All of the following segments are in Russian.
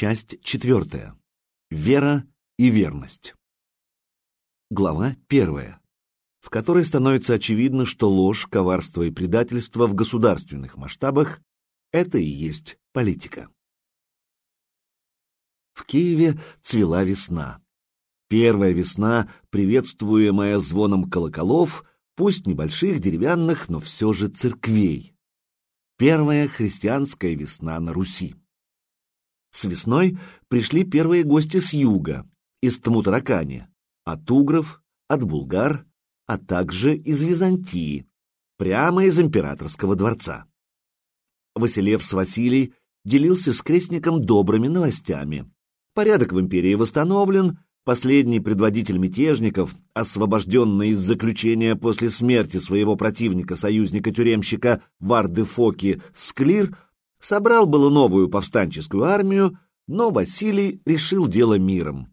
Часть четвертая. Вера и верность. Глава первая, в которой становится очевидно, что ложь, коварство и предательство в государственных масштабах — это и есть политика. В Киеве цвела весна. Первая весна, приветствуемая звоном колоколов, пусть небольших, деревянных, но все же церквей. Первая христианская весна на Руси. С весной пришли первые гости с юга, из Тмутаракани, от угров, от булгар, а также из Византии, прямо из императорского дворца. Василевс Василий делился с крестником добрыми новостями. Порядок в империи восстановлен, последний предводитель мятежников, освобожденный из заключения после смерти своего противника, союзника-тюремщика Варды Фоки, Склир, Собрал было новую повстанческую армию, но Василий решил дело миром.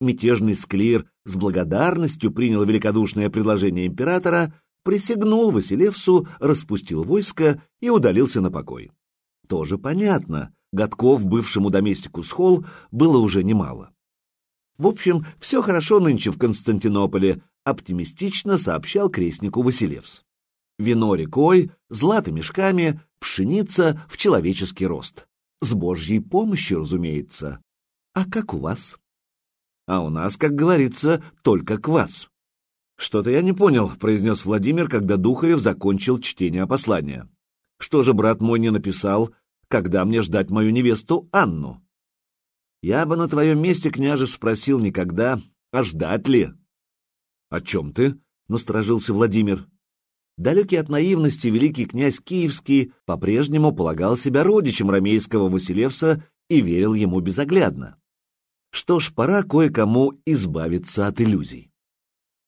Мятежный Склир с благодарностью принял великодушное предложение императора, присягнул Василевсу, распустил войско и удалился на покой. Тоже понятно, годков бывшему доместику Схол было уже немало. В общем, все хорошо нынче в Константинополе, оптимистично сообщал крестнику Василевс. Вино рекой, злато мешками, пшеница в человеческий рост. С Божьей помощью, разумеется. А как у вас? А у нас, как говорится, только к вас. Что-то я не понял, произнес Владимир, когда Духарев закончил чтение послания. Что же брат мой не написал, когда мне ждать мою невесту Анну? Я бы на твоем месте, княже, спросил никогда, а ждать ли? О чем ты? Насторожился Владимир. Далекий от наивности великий князь Киевский по-прежнему полагал себя родичем ромейского Василевса и верил ему безоглядно. Что ж, пора кое-кому избавиться от иллюзий.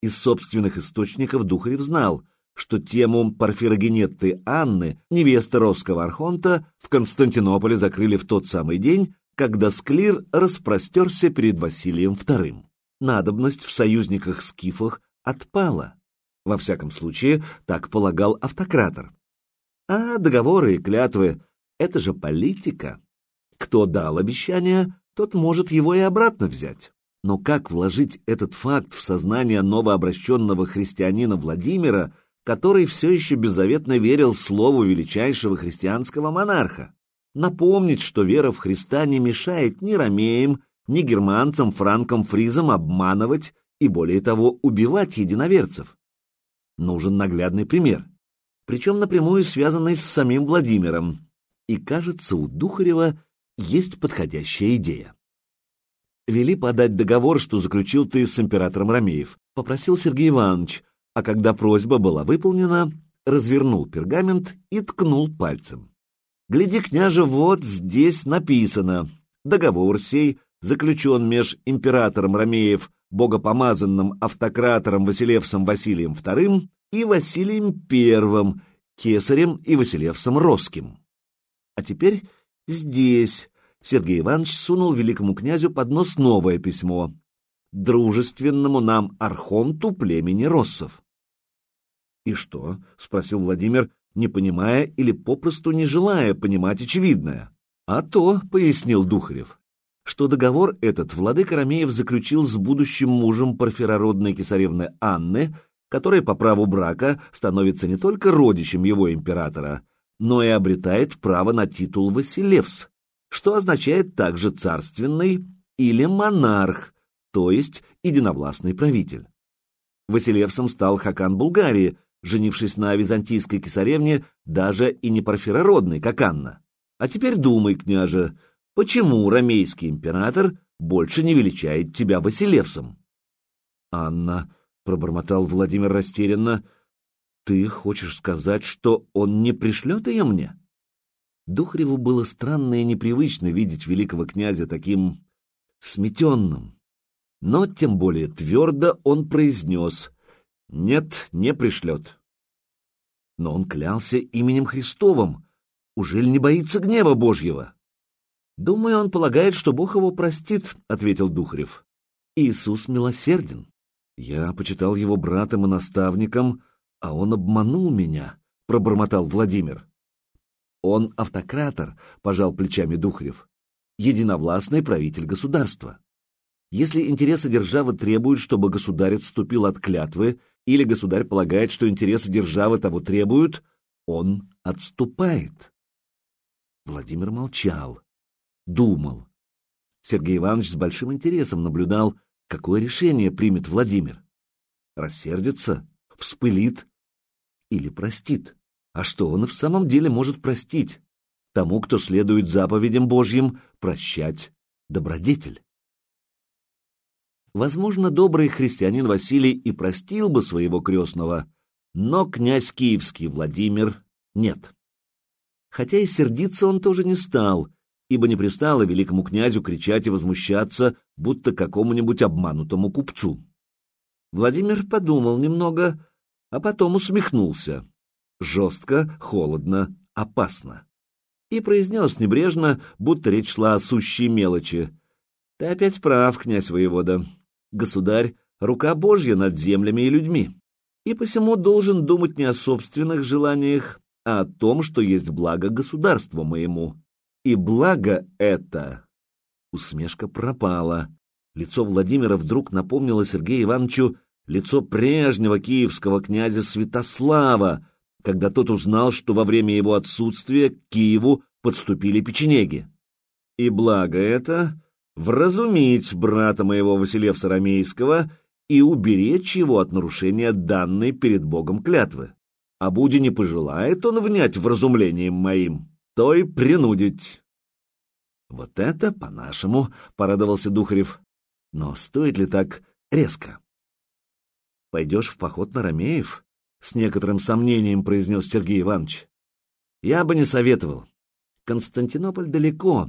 Из собственных источников Духарев знал, что тему Порфирогенетты Анны, невесты Росского архонта, в Константинополе закрыли в тот самый день, когда Склир распростерся перед Василием II. Надобность в союзниках-скифах отпала. Во всяком случае, так полагал автократор. А договоры и клятвы — это же политика. Кто дал обещание, тот может его и обратно взять. Но как вложить этот факт в сознание новообращенного христианина Владимира, который все еще беззаветно верил слову величайшего христианского монарха? Напомнить, что вера в Христа не мешает ни ромеям, ни германцам, франкам, фризам обманывать и, более того, убивать единоверцев нужен наглядный пример, причем напрямую связанный с самим Владимиром, и, кажется, у Духарева есть подходящая идея. Вели подать договор, что заключил ты с императором Ромеев, попросил Сергей Иванович, а когда просьба была выполнена, развернул пергамент и ткнул пальцем. Гляди, княже, вот здесь написано. Договор сей заключен меж императором Ромеев богопомазанным автократором Василевсом Василием II и Василием I, кесарем и Василевсом Росским. А теперь здесь Сергей Иванович сунул великому князю под нос новое письмо дружественному нам архонту племени Россов. «И что?» — спросил Владимир, не понимая или попросту не желая понимать очевидное. «А то», — пояснил Духарев, что договор этот владыка Ромеев заключил с будущим мужем парфирородной кесаревны Анны, которая по праву брака становится не только родичем его императора, но и обретает право на титул Василевс, что означает также царственный или монарх, то есть единовластный правитель. Василевсом стал Хакан Булгарии, женившись на византийской кесаревне, даже и не парфирородной, как Анна. А теперь думай, княже, Почему ромейский император больше не величает тебя Василевсом? — Анна, — пробормотал Владимир растерянно, — ты хочешь сказать, что он не пришлет ее мне? Духареву было странно и непривычно видеть великого князя таким сметенным. Но тем более твердо он произнес «Нет, не пришлет». Но он клялся именем Христовым. Ужель не боится гнева Божьего? «Думаю, он полагает, что Бог его простит», — ответил Духарев. «Иисус милосерден. Я почитал его братом и наставником, а он обманул меня», — пробормотал Владимир. «Он автократор», — пожал плечами Духарев. единовластный правитель государства. Если интересы державы требуют, чтобы государь отступил от клятвы, или государь полагает, что интересы державы того требуют, он отступает. Владимир молчал, думал. Сергей Иванович с большим интересом наблюдал, какое решение примет Владимир. Рассердится, вспылит или простит. А что он в самом деле может простить? Тому, кто следует заповедям Божьим, прощать добродетель. Возможно, добрый христианин Василий и простил бы своего крестного, но князь Киевский Владимир нет. Хотя и сердиться он тоже не стал, ибо не пристало великому князю кричать и возмущаться, будто какому-нибудь обманутому купцу. Владимир подумал немного, а потом усмехнулся. Жестко, холодно, опасно. И произнес небрежно, будто речь шла о сущей мелочи. — Ты опять прав, князь воевода государь — рука Божья над землями и людьми, и посему должен думать не о собственных желаниях, а о том, что есть благо государству моему. И благо это... Усмешка пропала. Лицо Владимира вдруг напомнило Сергею Ивановичу лицо прежнего киевского князя Святослава, когда тот узнал, что во время его отсутствия к Киеву подступили печенеги. И благо это вразумить брата моего Василевса Ромейского и уберечь его от нарушения данной перед Богом клятвы. А буди не пожелает он внять вразумлением моим, то и принудить. Вот это по-нашему, — порадовался Духарев. Но стоит ли так резко? Пойдешь в поход на Ромеев? С некоторым сомнением произнес Сергей Иванович. Я бы не советовал. Константинополь далеко,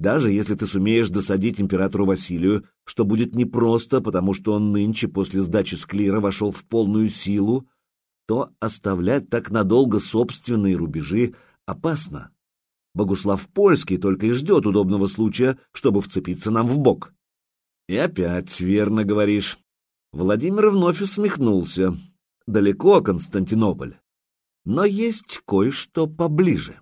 даже если ты сумеешь досадить императору Василию, что будет непросто, потому что он нынче после сдачи Склира вошел в полную силу, то оставлять так надолго собственные рубежи опасно. Богуслав Польский только и ждет удобного случая, чтобы вцепиться нам в бок. И опять верно говоришь. Владимир вновь усмехнулся. Далеко Константинополь. Но есть кое-что поближе.